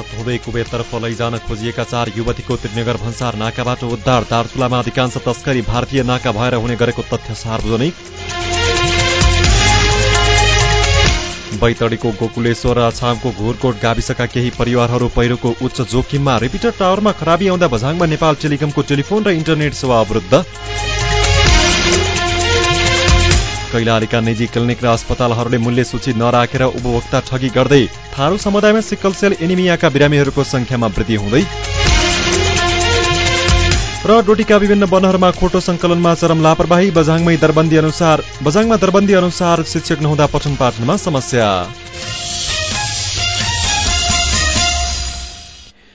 कुवेततर्फ लैजान खोजिएका चार युवतीको त्रिनगर भन्सार नाकाबाट उद्धार दार्चुलामा अधिकांश तस्करी भारतीय नाका भएर हुने गरेको तथ्य सार्वजनिक। बैतडीको गोकुलेश्वर र छामको घुरकोट गाविसका केही परिवारहरू पहिरोको उच्च जोखिममा रिपिटर टावरमा खराबी आउँदा बझाङमा नेपाल टेलिकमको टेलिफोन र इन्टरनेट सेवा अवरुद्ध। कैलालीका निजी क्लिनिक र अस्पतालहरूले मूल्य सूची नराखेर उपभोक्ता ठगी गर्दै थारू समुदायमा सिक्कल सेल एनिमियाका बिरामीहरूको संख्यामा वृद्धि हुँदै र डोटीका विभिन्न वनहरूमा खोटो संकलनमा चरम लापरवाही। बझाङमै दरबन्दी अनुसार बझाङमा दरबन्दी अनुसार शिक्षक नहुँदा पठन पाठनमा समस्या।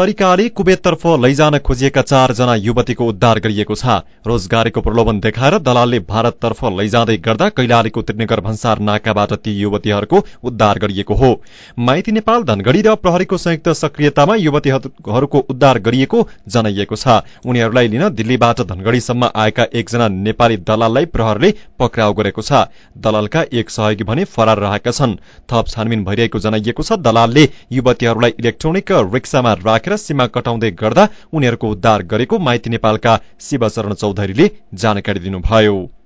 तरिकाले कुवेततर्फ लैजान खोजिएका चारजना युवतीको उद्धार गरिएको छ। रोजगारीको प्रलोभन देखाएर दलालले भारततर्फ लैजाँदै गर्दा कैलालीको त्रिनगर भन्सार नाकाबाट ती युवतीहरूको उद्धार गरिएको हो। माइती नेपाल धनगढ़ी र प्रहरीको संयुक्त सक्रियतामा युवतीहरूको उद्धार गरिएको जनाइएको छ। उनीहरूलाई लिन दिल्लीबाट धनगढ़ीसम्म आएका एकजना नेपाली दलाललाई प्रहरले पक्राउ गरेको छ। दलालका एक सहयोगी भने फरार रहेका छन्। थप छानबिन भइरहेको जनाइएको छ। दलालले युवतीहरूलाई इलेक्ट्रोनिक रिक्सामा राखेर सीमा कटाउँदै गर्दा उनीहरूको उद्धार गरेको माइती नेपालका शिवचरण चौधरीले जानकारी दिनुभयो।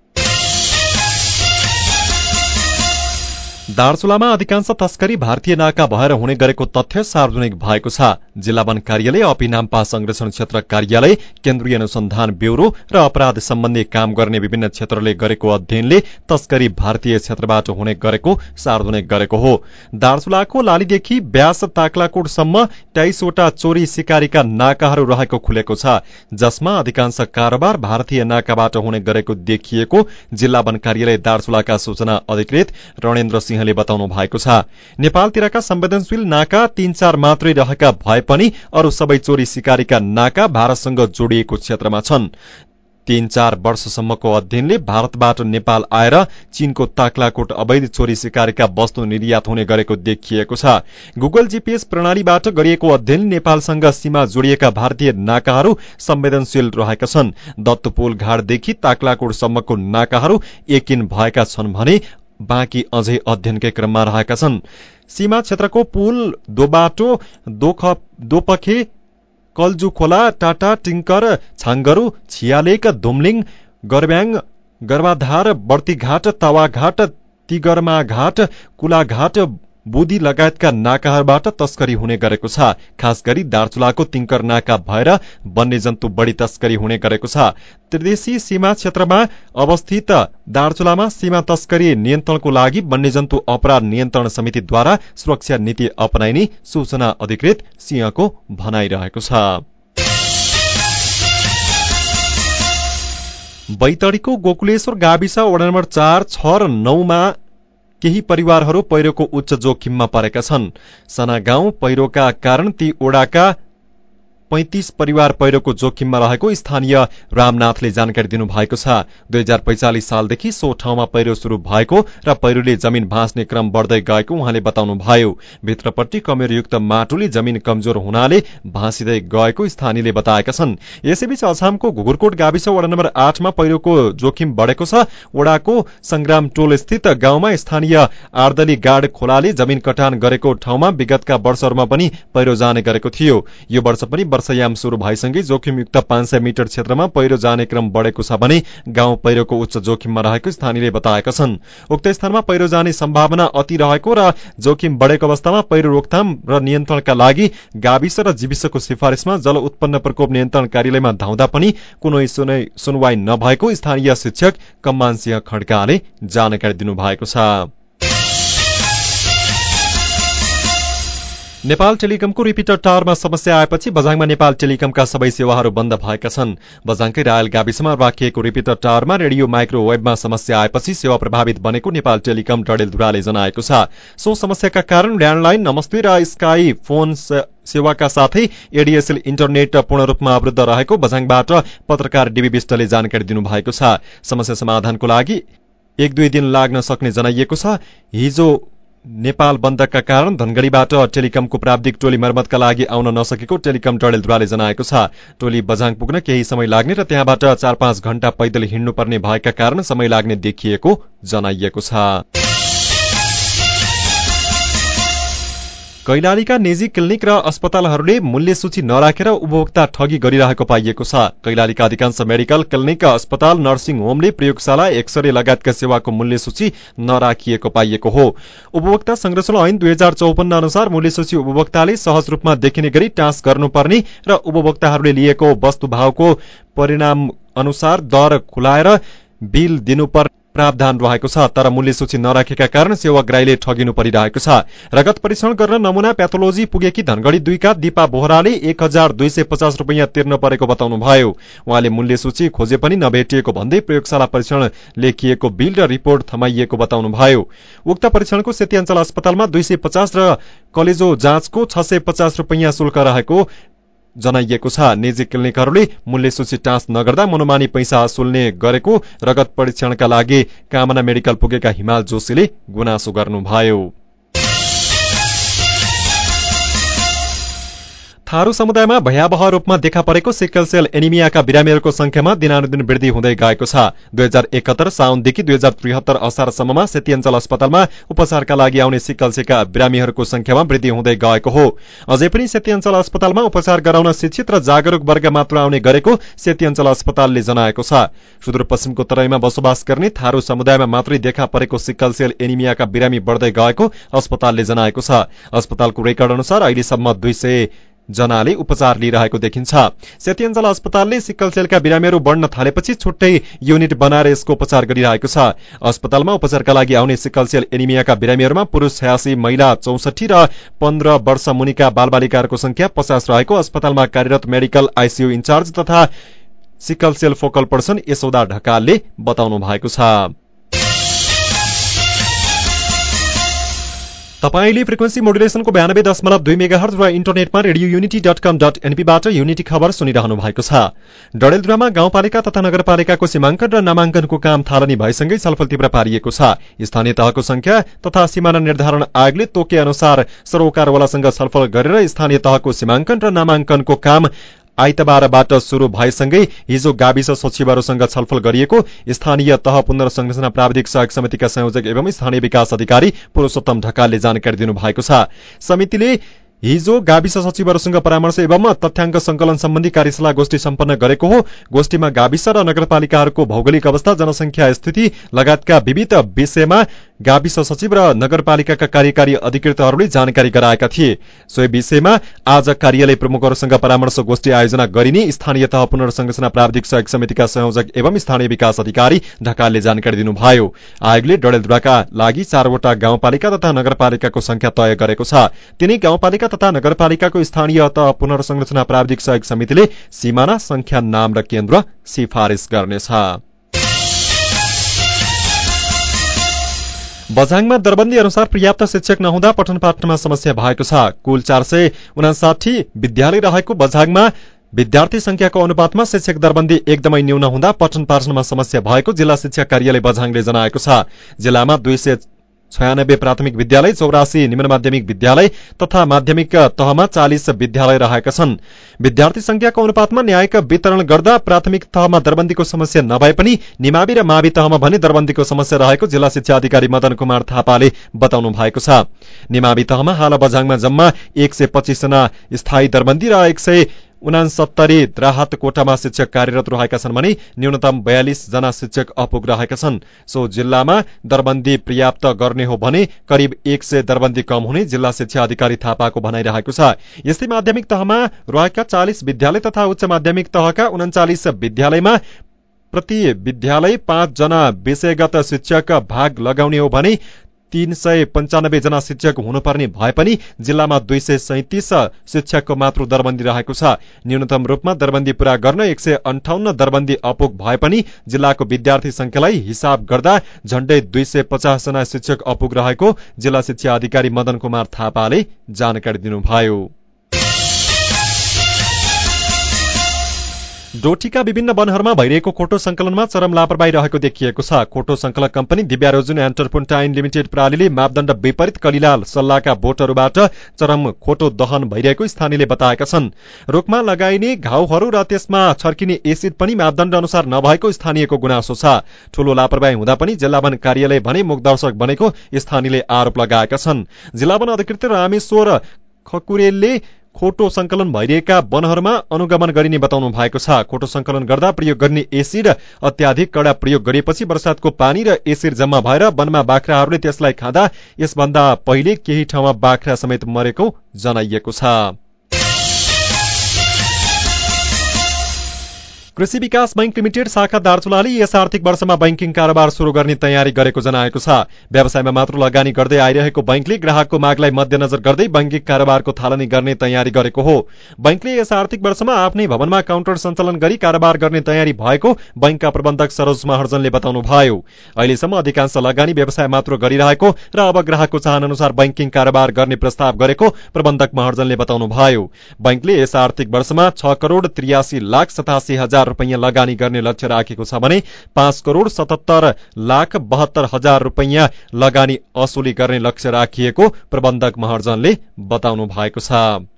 दार्चुलामा अधिकांश तस्करी भारतीय नाका भएर हुने गरेको तथ्य सार्वजनिक भएको छ। जिल्ला वन कार्यालय अपी नाम्पा संरक्षण क्षेत्र कार्यालय केन्द्रीय अनुसन्धान ब्यूरो र अपराध सम्बन्धी काम गर्ने विभिन्न क्षेत्रले गरेको अध्ययनले तस्करी भारतीय क्षेत्रबाट हुने गरेको सार्वजनिक गरेको हो। दार्चुलाको लालीदेखि ब्यास ताक्लाकोटसम्म तेइसवटा चोरी सिकारीका नाकाहरू रहेको खुलेको छ जसमा अधिकांश कारोबार भारतीय नाकाबाट हुने गरेको देखिएको जिल्ला वन कार्यालय दार्चुलाका सूचना अधिकृत रणेन्द्र सिंहले बताउनु भएको छ। नेपालतिरका संवेदनशील नाका तीन चार मात्रै रहेका भए पनि अरू सबै चोरी सिकारीका नाका भारतसँग जोडिएको क्षेत्रमा छन्। तीन चार वर्षसम्मको अध्ययनले भारतबाट नेपाल आएर चीनको ताक्लाकोट अवैध चोरी सिकारीका वस्तु निर्यात हुने गरेको देखिएको छ। गुगल जीपीएस प्रणालीबाट गरिएको अध्ययन नेपालसँग सीमा जोडिएका भारतीय नाकाहरू संवेदनशील रहेका छन्। दत्तपोल घाटदेखि ताक्लाकोटसम्मको नाकाहरू एकिन भएका छन् भने बाँकी अझै अध्ययनकै क्रममा रहेका छन्। सीमा क्षेत्रको पुल दोबाटो दोपखे कल्जु खोला टाटा टिङ्कर छाङ्गरू छियालेक दुमलिङ गर्ब्याङ गर्वाधार बर्तीघाट तावाघाट तिगरमा घाट कुलाघाट बुदी लगायतका नाकाहरूबाट तस्करी हुने गरेको छ। खास गरी दार्चुलाको तिङ्कर नाका भएर वन्यजन्तु बढ़ी तस्करी हुने गरेको छ। त्रिदेशी सीमा क्षेत्रमा अवस्थित दार्चुलामा सीमा तस्करी नियन्त्रणको लागि वन्यजन्तु अपराध नियन्त्रण समितिद्वारा सुरक्षा नीति अपनाइने सूचना अधिकृत सिंहको भनाइरहेको छ। बैतडीको गोकुलेश्वर गाविस वडा नम्बर चार छ र नौमा केही परिवारहरू पहिरोको उच्च जोखिममा परेका छन्। सना गाउँ पहिरोका कारण ती ओडाका पैंतिस परिवार पहिरोको जोखिममा रहेको स्थानीय रामनाथले जानकारी दिनुभएको छ। दुई हजार पैंचालिस सालदेखि सो ठाउँमा पहिरो शुरू भएको र पहिरोले जमिन भाँच्ने क्रम बढ्दै गएको उहाँले बताउनुभयो। भित्रपट्टि कमेरयुक्त माटोले जमिन कमजोर हुनाले भाँसिँदै गएको स्थानीयले बताएका छन्। यसैबीच अछामको घुगुरकोट गाविस वडा नम्बर आठमा पहिरोको जोखिम बढेको छ। वडाको संग्राम टोल स्थित गाउँमा स्थानीय आर्दली गाड खोलाले जमिन कटान गरेको ठाउँमा विगतका वर्षहरूमा पनि पहिरो जाने गरेको थियो। यो वर्ष पनि वर्षायाम शुरू भएसँगै जोखिमयुक्त पाँच सय मिटर क्षेत्रमा पहिरो जाने क्रम बढ़ेको छ भने गाउँ पहिरोको उच्च जोखिममा रहेको स्थानीयले बताएका छन्। उक्त स्थानमा पहिरो जाने सम्भावना अति रहेको र जोखिम बढ़ेको अवस्थामा पहिरो रोकथाम र नियन्त्रणका लागि गाविस र जीविसको सिफारिशमा जल उत्पन्न प्रकोप नियन्त्रण कार्यालयमा धाउँदा पनि कुनै सुनवाई नभएको स्थानीय शिक्षक कम्मान सिंह खड्काले जानकारी दिनुभएको छ। नेपाल टेलिकमको रिपिटर टावरमा समस्या आएपछि बझाङमा नेपाल टेलिकमका सबै सेवाहरू बन्द भएका छन्। बझाङकै रायल गाविसमा राखिएको रिपिटर टावरमा रेडियो माइक्रोवेभमा समस्या आएपछि सेवा प्रभावित बनेको नेपाल टेलिकम डडेलधुराले जनाएको छ। सो समस्याका कारण ल्याण्डलाइन नमस्ते र स्काई फोन सेवाका साथै एडीएसएल इन्टरनेट पूर्ण रूपमा अवरुद्ध रहेको बझाङबाट पत्रकार डीबी विष्टले जानकारी दिनुभएको छ। समस्या समाधानको लागि एक दुई दिन लाग्न सक्ने जनाइएको छ। हिजो नेपाल बन्दका कारण धनगढ़ीबाट टेलिकमको प्राविधिक टोली मर्मतका लागि आउन नसकेको टेलिकम डडेलधुराले जनाएको छ। टोली बझाङ पुग्न केही समय लाग्ने र त्यहाँबाट चार पाँच घण्टा पैदल हिँड्नुपर्ने भएका कारण समय लाग्ने देखिएको जनाइएको छ। कैलालीका निजी क्लिनिक र अस्पतालहरूले मूल्य सूची नराखेर उपभोक्ता ठगी गरिरहेको पाइएको छ। कैलालीका अधिकांश मेडिकल क्लिनिक अस्पताल नर्सिङ होमले प्रयोगशाला एक्सरे लगायतका सेवाको मूल्य सूची नराखिएको पाइएको हो। उपभोक्ता संरक्षण ऐन दुई हजार चौपन्न अनुसार मूल्य सूची उपभोक्ताले सहज रूपमा देखिने गरी टाँस गर्नुपर्ने र उपभोक्ताहरूले लिएको वस्तुभावको परिणाम अनुसार दर खुलाएर बिल दिनुपर्ने प्रावधान रहेको छ। तर मूल्य सूची नराखेका कारण सेवाग्राहीले ठगिनु परिरहेको छ। रगत परीक्षण गर्न नमूना प्याथोलोजी पुगेकी धनगढ़ी दुईका दिपा बोहराले एक हजार दुई सय पचास रूपियाँ तिर्न परेको बताउनुभयो। उहाँले मूल्य सूची खोजे पनि नभेटिएको भन्दै प्रयोगशाला परीक्षण लेखिएको बिल र रिपोर्ट थमाइएको बताउनुभयो। उक्त परीक्षणको सेती अस्पतालमा दुई सय पचास र कलेजो जाँचको छ सय पचास रूपियाँ शुल्क रहेको जनाइएको छ। निजी क्लिनिकहरूले मूल्य सूची टाँस नगर्दा मनोमानी पैसा असुल्ने गरेको रगत परीक्षणका लागि कामना मेडिकल पुगेका हिमाल जोशीले गुनासो गर्नुभयो। थारू समुदायमा भयावह रूपमा देखा परेको सिकल सेल एनिमियाका बिरामीहरूको संख्यामा दिनानुदिन वृद्धि हुँदै गएको छ। दुई हजार एकहत्तर साउनदेखि दुई हजार त्रिहत्तर असारसम्ममा सेती अञ्चल अस्पतालमा उपचारका लागि आउने सिकल सेलका बिरामीहरूको संख्यामा वृद्धि हुँदै गएको हो। अझै पनि सेती अञ्चल अस्पतालमा उपचार गराउन शिक्षित र जागरूक वर्ग मात्र आउने गरेको सेती अञ्चल अस्पतालले जनाएको छ। सुदूरपश्चिमको तराईमा बसोबास गर्ने थारू समुदायमा मात्रै देखा परेको सिकल सेल एनिमियाका बिरामी बढ्दै गएको अस्पतालले जनाएको छ। अस्पतालको रेकर्ड अनुसार अहिलेसम्म दुई जनाले उपचार लिइरहेको देखिन्छ। सेतीअञ्चल अस्पतालले सिक्कल सेलका बिरामीहरू बढ्न थालेपछि छुट्टै युनिट बनाएर यसको उपचार गरिरहेको छ। अस्पतालमा उपचारका लागि आउने सिक्कल सेल एनिमियाका बिरामीहरूमा पुरूष छयासी महिला चौसठी र पन्ध्र वर्ष मुनिका बालबालिकाहरूको संख्या पचास रहेको अस्पतालमा कार्यरत मेडिकल आइसियू इन्चार्ज तथा sickle cell focal person Yashoda ढकालले बताउनु भएको छ। तपाईँले फ्रिक्वेन्सी मोडुलेसनको बयानब्बे दशमलव दुई मेगा हर्ज र इन्टरनेटमा radio unity dot com dot एनपीबाट unity खबर सुनिरहनु भएको छ। डडेलधुरामा गाउँपालिका तथा नगरपालिकाको सीमाङ्कन र नामाङ्कनको काम थालनी भएसँगै छलफल तीव्र पारिएको छ। स्थानीय तहको संख्या तथा सिमाना निर्धारण आयोगले तोके अनुसार सरोकारवालासँग छलफल गरेर स्थानीय तहको सीमाङ्कन र नामाङ्कनको काम आइतबारबाट शुरू भएसँगै हिजो गाविस सचिवहरूसँग छलफल गरिएको स्थानीय तह पुनर्संरचना प्राविधिक सहयोग समितिका संयोजक एवं स्थानीय विकास अधिकारी पुरूषोत्तम ढकालले जानकारी दिनुभएको छ। समितिले हिजो गाविस सचिवहरूसँग परामर्श एवं तथ्याङ्क संकलन सम्बन्धी कार्यशाला गोष्ठी सम्पन्न गरेको हो। गोष्ठीमा गाविस र नगरपालिकाहरूको भौगोलिक अवस्था जनसंख्या स्थिति लगायतका विविध विषयमा गाविस सचिव र नगरपालिकाका कार्यकारी अधिकृतहरूले जानकारी गराएका थिए। सोही विषयमा आज कार्यालय प्रमुखहरूसँग परामर्श गोष्ठी आयोजना गरिने स्थानीय तह पुनर्संरचना प्राविधिक सहयोग समितिका संयोजक एवं स्थानीय विकास अधिकारी ढकालले जानकारी दिनुभयो। आयोगले डडेलधुराका लागि चारवटा गाउँपालिका तथा नगरपालिकाको संख्या तय गरेको छ। तिनै गाउँपालिका तथा नगरपालिकाको स्थानीय तह पुनर्संरचना प्राविधिक सहयोग समितिले सिमाना संख्या नाम र केन्द्र सिफारिश गर्नेछ। बझाङमा दरबन्दी अनुसार पर्याप्त शिक्षक नहुँदा पठन पाठनमा समस्या भएको छ। कुल चार सय उनासाठी विद्यालय रहेको बझाङमा विद्यार्थी संख्याको अनुपातमा शिक्षक दरबन्दी एकदमै न्यून हुँदा पठन पाठनमा समस्या भएको जिल्ला शिक्षा कार्यालय बझाङले जनाएको छ। जिल्लामा दुई छयानब्बे प्राथमिक विद्यालय चौरासी निम्न माध्यमिक विद्यालय तथा माध्यमिक तहमा चालिस विद्यालय रहेका छन् विद्यार्थी संख्याको अनुपातमा न्यायिक वितरण गर्दा प्राथमिक तहमा दरबन्दीको समस्या नभए पनि निमावि र मावि तहमा भने दरबन्दीको समस्या रहेको जिल्ला शिक्षा अधिकारी मदन कुमार थापाले बताउनु भएको छ निमावि तहमा हाल बझाङमा जम्मा एक सय स्थायी दरबन्दी र एक सय उनासत्तरी राहत कोटामा शिक्षक कार्यरत रहेका छन् भने न्यूनतम बयालिस जना शिक्षक अपुग रहेका छन्। सो जिल्लामा दरबन्दी पर्याप्त गर्ने हो भने करिब एक सय दरबन्दी कम हुने जिल्ला शिक्षा अधिकारी थापाको भनाइरहेको छ। यस्तै माध्यमिक तहमा रहेका चालिस विद्यालय तथा उच्च माध्यमिक तहका उन्चालिस विद्यालयमा प्रति विद्यालय पाँचजना विषयगत शिक्षक भाग लगाउने हो भने तीन सय पञ्चानब्बे जना शिक्षक हुनुपर्ने भए पनि जिल्लामा दुई सय सैतिस शिक्षकको मात्र दरबन्दी रहेको छ। न्यूनतम रूपमा दरबन्दी पूरा गर्न एक सय अन्ठाउन्न दरबन्दी अपुग भए पनि जिल्लाको विद्यार्थी संख्यालाई हिसाब गर्दा झण्डै दुई सय पचास जना शिक्षक अपुग रहेको जिल्ला शिक्षा अधिकारी मदन कुमार थापाले जानकारी दिनुभयो। डोटीका विभिन्न वनहरूमा भइरहेको खोटो संकलनमा चरम लापरवाही रहेको देखिएको छ। खोटो संकलक कम्पनी दिव्यारोजुन एन्टरपोन्टाइन लिमिटेड प्रणालीले मापदण्ड विपरीत कलिलाल सल्लाहका बोटहरूबाट चरम खोटो दहन भइरहेको स्थानीयले बताएका छन्। रोगमा लगाइने घाउहरू र त्यसमा छर्किने एसिड पनि मापदण्ड अनुसार नभएको स्थानीयको गुनासो छ। ठूलो लापरवाही हुँदा पनि जिल्ला वन कार्यालय भने मुखदर्शक बनेको स्थानीयले आरोप लगाएका छन्। जिल्ला वन अधिकृत रामेश्वर खकुरेलले खोटो संकलन भइरहेका वनहरूमा अनुगमन गरिने बताउनु भएको छ। खोटो संकलन गर्दा प्रयोग गर्ने एसिड अत्याधिक कडा प्रयोग गरिएपछि वर्षातको पानी र एसिड जम्मा भएर वनमा बाख्राहरूले त्यसलाई खाँदा यसभन्दा पहिले केही ठाउँमा बाख्रा समेत मरेको जनाइएको छ। कृषि विकास बैंक लिमिटेड शाखा दार्चुलाले यस आर्थिक वर्षमा बैंकिङ कारोबार शुरू गर्ने तयारी गरेको जनाएको छ। व्यवसायमा मात्र लगानी गर्दै आइरहेको बैंकले ग्राहकको मागलाई मध्यनजर गर्दै बैंकिङ कारोबारको थालनी गर्ने तयारी गरेको हो। बैंकले यस आर्थिक वर्षमा आफ्नै भवनमा काउन्टर सञ्चालन गरी कारोबार गर्ने तयारी भएको बैंकका प्रबन्धक सरोज महर्जनले बताउनुभयो। अहिलेसम्म अधिकांश लगानी व्यवसाय मात्र गरिरहेको र अब ग्राहकको चाहना अनुसार बैंकिङ कारोबार गर्ने प्रस्ताव गरेको प्रबन्धक महर्जनले बताउनुभयो। बैंकले यस आर्थिक वर्षमा छ करोड़ त्रियासी लाख सतासी हजार हजार रुपियाँ लगानी गर्ने लक्ष्य राखेको छ भने पाँच करोड़ सतहत्तर लाख बहत्तर हजार रुपियाँ लगानी असुली गर्ने लक्ष्य राखिएको प्रबन्धक महर्जनले बताउनु भएको छ।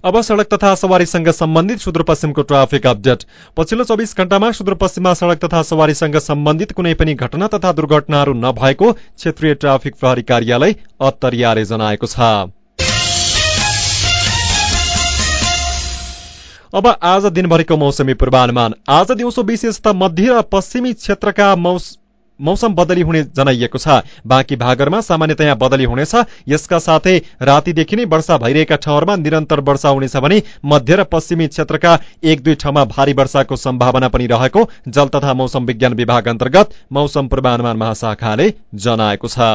अब सड़क तथा सवारीसँग सम्बन्धित सुदूरपश्चिमको ट्राफिक अपडेट। पछिल्लो चौबिस घण्टामा सुदूरपश्चिममा सड़क तथा सवारीसँग सम्बन्धित कुनै पनि घटना तथा दुर्घटनाहरू नभएको क्षेत्रीय ट्राफिक प्रहरी कार्यालय अत्तरियाले जनाएको छ। अब आज दिनभरिको मौसमी पूर्वानुमान। आज दिउँसो विशेषतः मध्य र पश्चिमी क्षेत्रका मौसम बदली हुने जनाइएको छ। बाँकी भागहरूमा सामान्यतया बदली हुनेछ। यसका साथै रातिदेखि नै वर्षा भइरहेका ठाउँहरूमा निरन्तर वर्षा हुनेछ भने मध्य र पश्चिमी क्षेत्रका एक दुई ठाउँमा भारी वर्षाको सम्भावना पनि रहेको जल तथा मौसम विज्ञान विभाग अन्तर्गत मौसम पूर्वानुमान महाशाखाले जनाएको छ।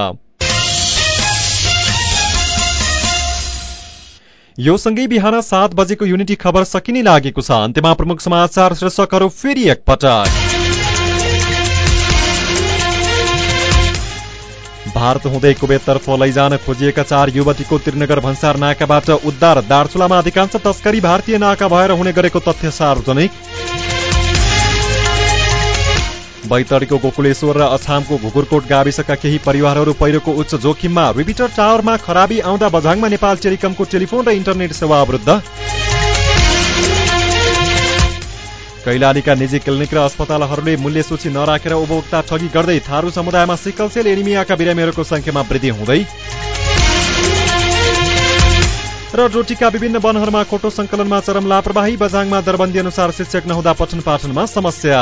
यो सँगै बिहान सात बजेको युनिटी खबर सकिने लागेको छ। अन्त्यमा प्रमुख समाचार शीर्षकहरू फेरि एकपटक। भारत हुँदै कुवेततर्फ लैजान खोजिएका चार युवतीको त्रिनगर भन्सार नाकाबाट उद्धार। दार्चुलामा अधिकांश तस्करी भारतीय नाका भएर हुने गरेको तथ्य सार्वजनिक। बैतडीको गोकुलेश्वर र अछामको घुगुरकोट गाविसका केही परिवारहरू पहिरोको उच्च जोखिममा रिपिटर टावरमा खराबी आउँदा बझाङमा नेपाल टेलिकमको टेलिफोन र इन्टरनेट सेवा अवरुद्ध। कैलालीका निजी क्लिनिक र अस्पतालहरूले मूल्य सूची नराखेर उपभोक्ता ठगी गर्दै थारू समुदायमा सिकलसेल एनिमियाका बिरामीहरूको संख्यामा वृद्धि हुँदै। र डोटीका विभिन्न वनहरूमा खोटो संकलनमा चरम लापरवाही बजाङमा दरबन्दी अनुसार शिक्षक नहुँदा पठन पाठनमा समस्या।